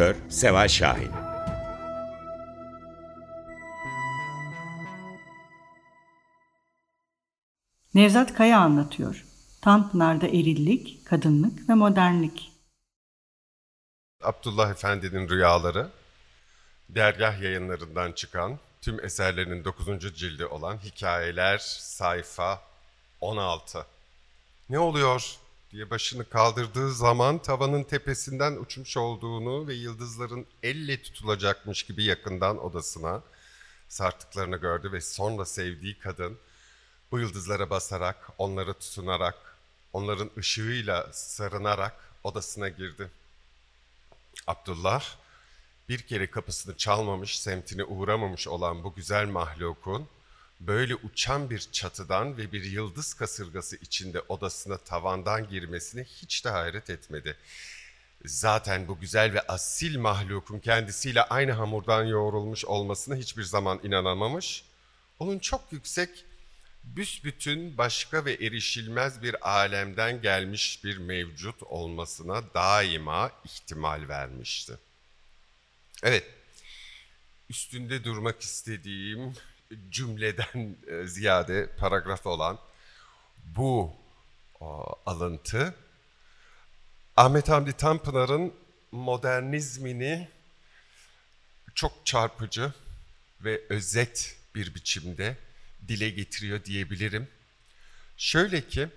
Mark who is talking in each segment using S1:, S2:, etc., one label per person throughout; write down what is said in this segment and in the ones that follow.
S1: Editör Seval Şahin
S2: Nevzat Kaya anlatıyor. Tanpınar'da erillik, kadınlık ve modernlik.
S3: Abdullah Efendi'nin Rüyaları, dergah yayınlarından çıkan tüm eserlerinin 9. cildi olan Hikayeler sayfa 16. Ne oluyor diye başını kaldırdığı zaman tavanın tepesinden uçmuş olduğunu ve yıldızların elle tutulacakmış gibi yakından odasına sarttıklarını gördü ve sonra sevdiği kadın bu yıldızlara basarak, onlara tutunarak, onların ışığıyla sarınarak odasına girdi. Abdullah bir kere kapısını çalmamış, semtine uğramamış olan bu güzel mahlukun böyle uçan bir çatıdan ve bir yıldız kasırgası içinde odasına tavandan girmesine hiç de hayret etmedi. Zaten bu güzel ve asil mahlukun kendisiyle aynı hamurdan yoğrulmuş olmasına hiçbir zaman inanamamış. Onun çok yüksek, büsbütün başka ve erişilmez bir alemden gelmiş bir mevcut olmasına daima ihtimal vermişti. Evet, üstünde durmak istediğim cümleden e, ziyade paragraf olan bu o, alıntı Ahmet Hamdi Tanpınar'ın modernizmini çok çarpıcı ve özet bir biçimde dile getiriyor diyebilirim. Şöyle ki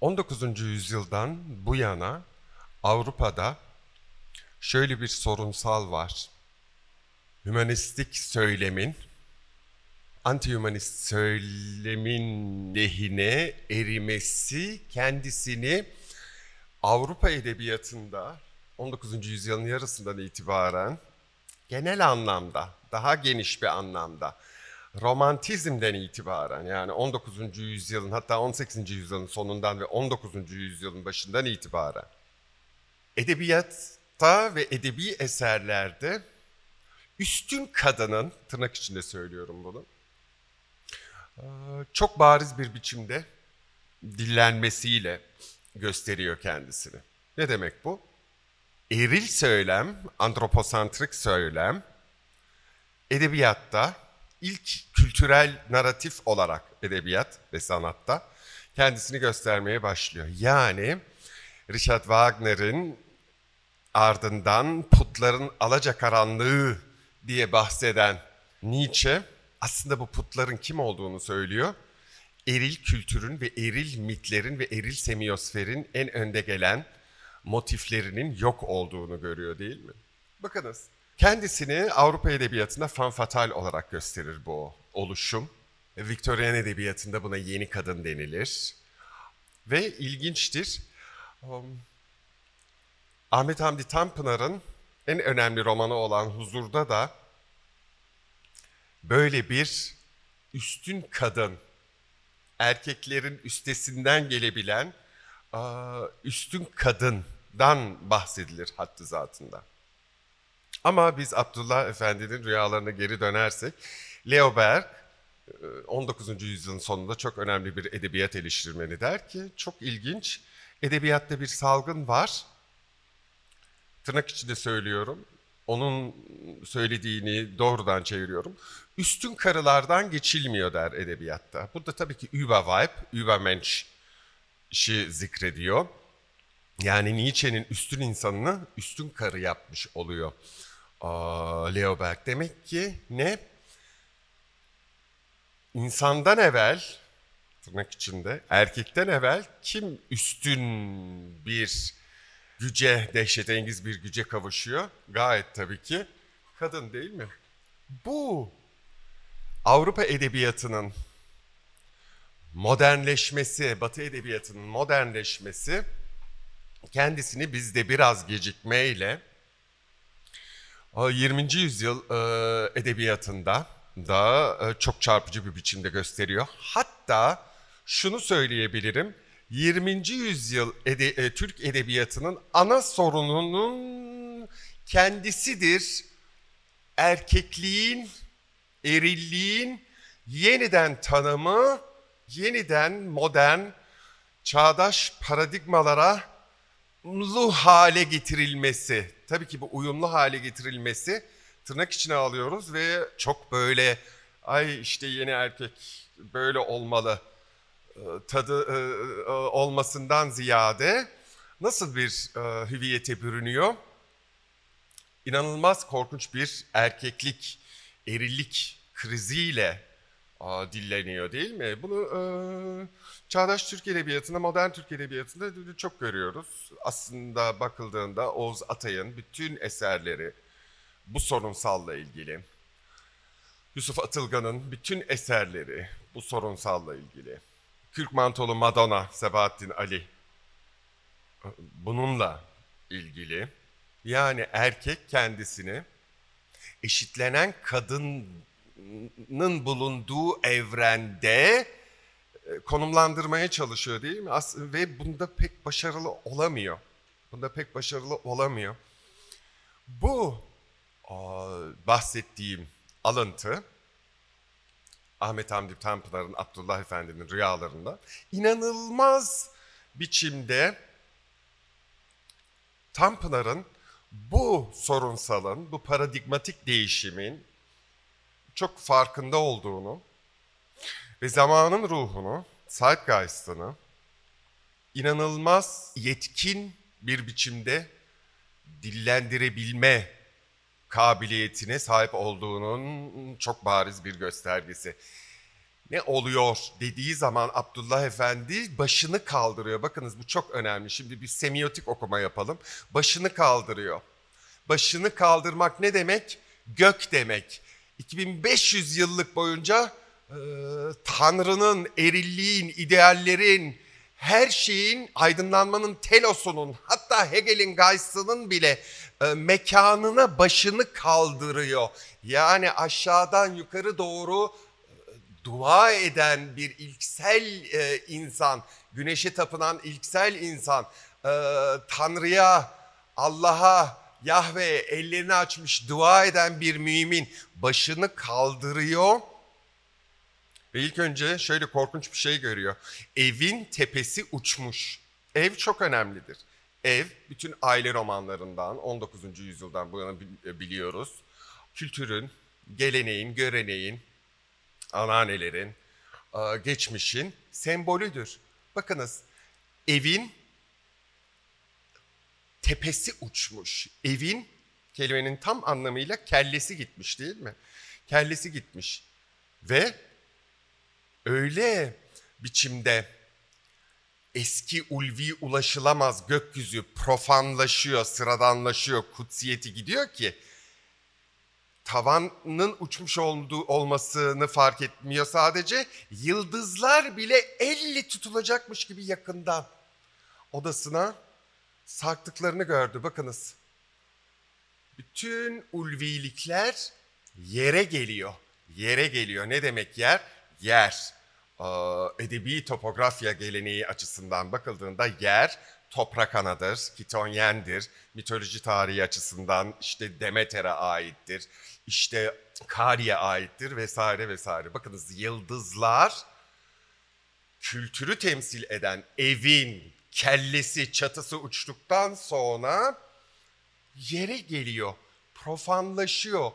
S3: 19. yüzyıldan bu yana Avrupa'da şöyle bir sorunsal var. Hümanistik söylemin anti-humanist söylemin lehine erimesi kendisini Avrupa edebiyatında 19. yüzyılın yarısından itibaren genel anlamda, daha geniş bir anlamda romantizmden itibaren yani 19. yüzyılın hatta 18. yüzyılın sonundan ve 19. yüzyılın başından itibaren edebiyatta ve edebi eserlerde üstün kadının, tırnak içinde söylüyorum bunu, çok bariz bir biçimde dillenmesiyle gösteriyor kendisini. Ne demek bu? Eril söylem, antroposantrik söylem, edebiyatta ilk kültürel narratif olarak edebiyat ve sanatta kendisini göstermeye başlıyor. Yani Richard Wagner'in ardından putların alacakaranlığı diye bahseden Nietzsche aslında bu putların kim olduğunu söylüyor. Eril kültürün ve eril mitlerin ve eril semiyosferin en önde gelen motiflerinin yok olduğunu görüyor değil mi? Bakınız kendisini Avrupa Edebiyatı'nda fanfatal olarak gösterir bu oluşum. Victorian Edebiyatı'nda buna yeni kadın denilir. Ve ilginçtir. Um, Ahmet Hamdi Tanpınar'ın en önemli romanı olan Huzur'da da böyle bir üstün kadın, erkeklerin üstesinden gelebilen üstün kadından bahsedilir hattı zatında. Ama biz Abdullah Efendi'nin rüyalarına geri dönersek, Leo Berg 19. yüzyılın sonunda çok önemli bir edebiyat eleştirmeni der ki çok ilginç edebiyatta bir salgın var tırnak içinde söylüyorum. Onun söylediğini doğrudan çeviriyorum. Üstün karılardan geçilmiyor der edebiyatta. Burada tabii ki Überweib, Übermensch'i zikrediyor. Yani Nietzsche'nin üstün insanını üstün karı yapmış oluyor. Aa, Leoberg demek ki ne? İnsandan evvel, tırnak içinde, erkekten evvel kim üstün bir güce, dehşetengiz bir güce kavuşuyor? Gayet tabii ki kadın değil mi? Bu Avrupa edebiyatının modernleşmesi, Batı edebiyatının modernleşmesi kendisini bizde biraz gecikmeyle 20. yüzyıl edebiyatında da çok çarpıcı bir biçimde gösteriyor. Hatta şunu söyleyebilirim. 20. yüzyıl ede, Türk edebiyatının ana sorununun kendisidir. Erkekliğin, erilliğin yeniden tanımı, yeniden modern, çağdaş paradigmalara uyumlu hale getirilmesi, tabii ki bu uyumlu hale getirilmesi tırnak içine alıyoruz ve çok böyle ay işte yeni erkek böyle olmalı e, tadı e, e, olmasından ziyade nasıl bir hüviyete bürünüyor? İnanılmaz korkunç bir erkeklik, erillik kriziyle dilleniyor değil mi? Bunu Çağdaş Türk Edebiyatı'nda, modern Türk Edebiyatı'nda çok görüyoruz. Aslında bakıldığında Oğuz Atay'ın bütün eserleri bu sorunsalla ilgili. Yusuf Atılgan'ın bütün eserleri bu sorunsalla ilgili. Kürk Mantolu Madonna, Sebahattin Ali bununla ilgili. Yani erkek kendisini eşitlenen kadının bulunduğu evrende e, konumlandırmaya çalışıyor değil mi? Ve bunda pek başarılı olamıyor. Bunda pek başarılı olamıyor. Bu bahsettiğim alıntı Ahmet Hamdi Tanpınar'ın Abdullah Efendi'nin rüyalarında inanılmaz biçimde Tanpınar'ın bu sorunsalın, bu paradigmatik değişimin çok farkında olduğunu ve zamanın ruhunu, zeitgeist'ını inanılmaz yetkin bir biçimde dillendirebilme kabiliyetine sahip olduğunun çok bariz bir göstergesi. Ne oluyor dediği zaman Abdullah Efendi başını kaldırıyor. Bakınız bu çok önemli. Şimdi bir semiotik okuma yapalım. Başını kaldırıyor. Başını kaldırmak ne demek? Gök demek. 2500 yıllık boyunca e, Tanrı'nın, erilliğin, ideallerin, her şeyin aydınlanmanın telosunun hatta Hegel'in Geist'ının bile e, mekanına başını kaldırıyor. Yani aşağıdan yukarı doğru e, dua eden bir ilksel e, insan, güneşe tapınan ilksel insan, e, Tanrı'ya, Allah'a, Yahve ellerini açmış dua eden bir mümin başını kaldırıyor ve ilk önce şöyle korkunç bir şey görüyor. Evin tepesi uçmuş. Ev çok önemlidir. Ev bütün aile romanlarından 19. yüzyıldan bu yana e, biliyoruz. Kültürün, geleneğin, göreneğin, anneannelerin, e, geçmişin sembolüdür. Bakınız evin tepesi uçmuş. Evin kelimenin tam anlamıyla kellesi gitmiş değil mi? Kellesi gitmiş. Ve öyle biçimde eski ulvi ulaşılamaz gökyüzü profanlaşıyor, sıradanlaşıyor, kutsiyeti gidiyor ki tavanın uçmuş olduğu olmasını fark etmiyor sadece. Yıldızlar bile elle tutulacakmış gibi yakından odasına sarktıklarını gördü. Bakınız. Bütün ulvilikler yere geliyor. Yere geliyor. Ne demek yer? Yer edebi topografya geleneği açısından bakıldığında yer toprak anadır, kitonyendir. Mitoloji tarihi açısından işte Demeter'e aittir, işte Kari'ye aittir vesaire vesaire. Bakınız yıldızlar kültürü temsil eden evin kellesi, çatısı uçtuktan sonra yere geliyor, profanlaşıyor.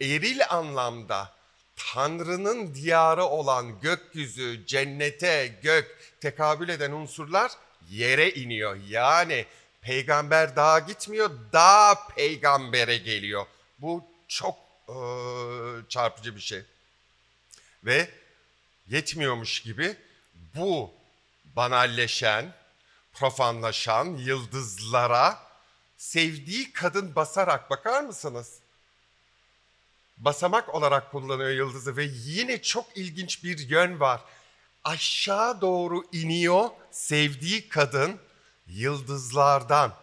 S3: Eril anlamda Tanrı'nın diyarı olan gökyüzü, cennete, gök tekabül eden unsurlar yere iniyor. Yani peygamber dağa gitmiyor, dağ peygambere geliyor. Bu çok e, çarpıcı bir şey. Ve yetmiyormuş gibi bu banalleşen, profanlaşan yıldızlara sevdiği kadın basarak bakar mısınız? Basamak olarak kullanıyor yıldızı ve yine çok ilginç bir yön var. Aşağı doğru iniyor sevdiği kadın yıldızlardan.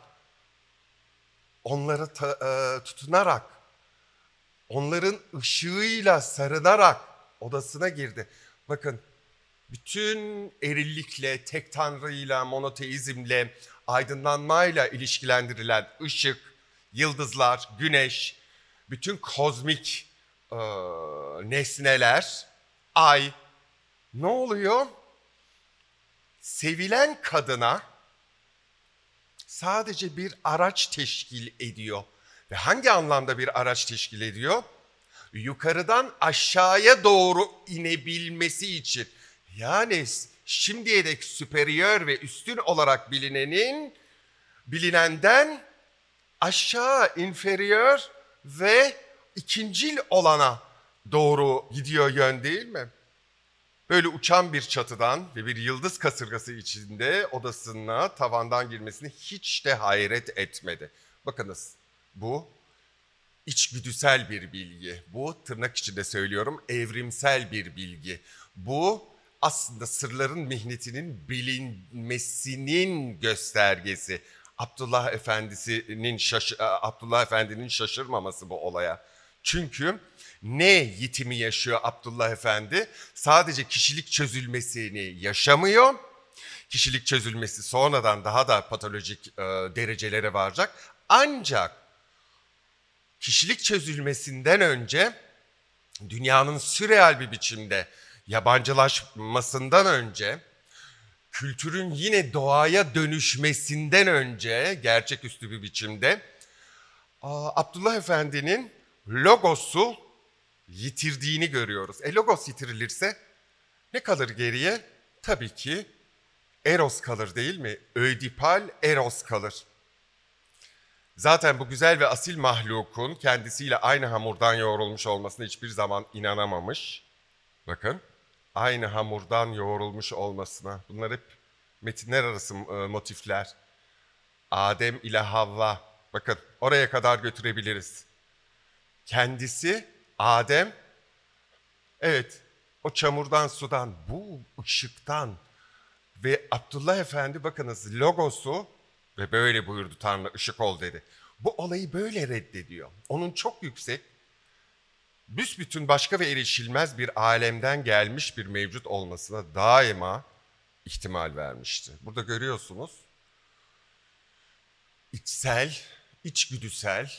S3: Onları ta, e, tutunarak, onların ışığıyla sarınarak odasına girdi. Bakın bütün erillikle, tek tanrıyla, monoteizmle, aydınlanmayla ilişkilendirilen ışık, yıldızlar, güneş, bütün kozmik e, nesneler, ay ne oluyor? Sevilen kadına sadece bir araç teşkil ediyor. Ve hangi anlamda bir araç teşkil ediyor? Yukarıdan aşağıya doğru inebilmesi için. Yani şimdiye dek süperiyör ve üstün olarak bilinenin bilinenden aşağı inferior ve ikincil olana doğru gidiyor yön değil mi? Böyle uçan bir çatıdan ve bir yıldız kasırgası içinde odasına tavandan girmesini hiç de hayret etmedi. Bakınız bu içgüdüsel bir bilgi. Bu tırnak içinde söylüyorum evrimsel bir bilgi. Bu aslında sırların mihnetinin bilinmesinin göstergesi. Abdullah Efendisi'nin şaş Abdullah Efendi'nin şaşırmaması bu olaya. Çünkü ne yitimi yaşıyor Abdullah Efendi? Sadece kişilik çözülmesini yaşamıyor. Kişilik çözülmesi sonradan daha da patolojik e, derecelere varacak. Ancak kişilik çözülmesinden önce dünyanın sürreal bir biçimde yabancılaşmasından önce kültürün yine doğaya dönüşmesinden önce gerçeküstü bir biçimde Abdullah Efendi'nin logosu yitirdiğini görüyoruz. E logos yitirilirse ne kalır geriye? Tabii ki eros kalır değil mi? Ödipal eros kalır. Zaten bu güzel ve asil mahlukun kendisiyle aynı hamurdan yoğrulmuş olmasına hiçbir zaman inanamamış. Bakın aynı hamurdan yoğrulmuş olmasına. Bunlar hep metinler arası e, motifler. Adem ile Havva. Bakın oraya kadar götürebiliriz. Kendisi Adem, evet o çamurdan, sudan, bu ışıktan ve Abdullah Efendi bakınız logosu ve böyle buyurdu Tanrı ışık ol dedi. Bu olayı böyle reddediyor. Onun çok yüksek, büsbütün başka ve erişilmez bir alemden gelmiş bir mevcut olmasına daima ihtimal vermişti. Burada görüyorsunuz içsel, içgüdüsel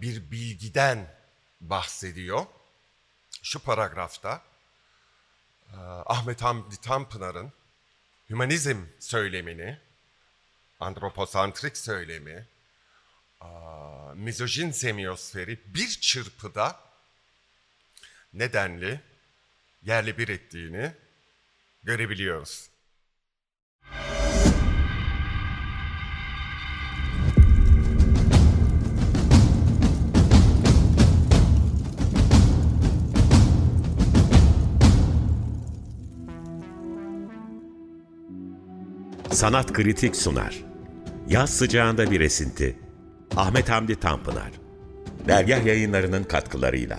S3: bir bilgiden bahsediyor. Şu paragrafta e, Ahmet Hamdi Tanpınar'ın hümanizm söylemini, antroposantrik söylemi, mizojin semiyosferi bir çırpıda nedenli yerli bir ettiğini görebiliyoruz.
S1: Sanat Kritik sunar. Yaz sıcağında bir esinti. Ahmet Hamdi Tanpınar. Dergah yayınlarının katkılarıyla.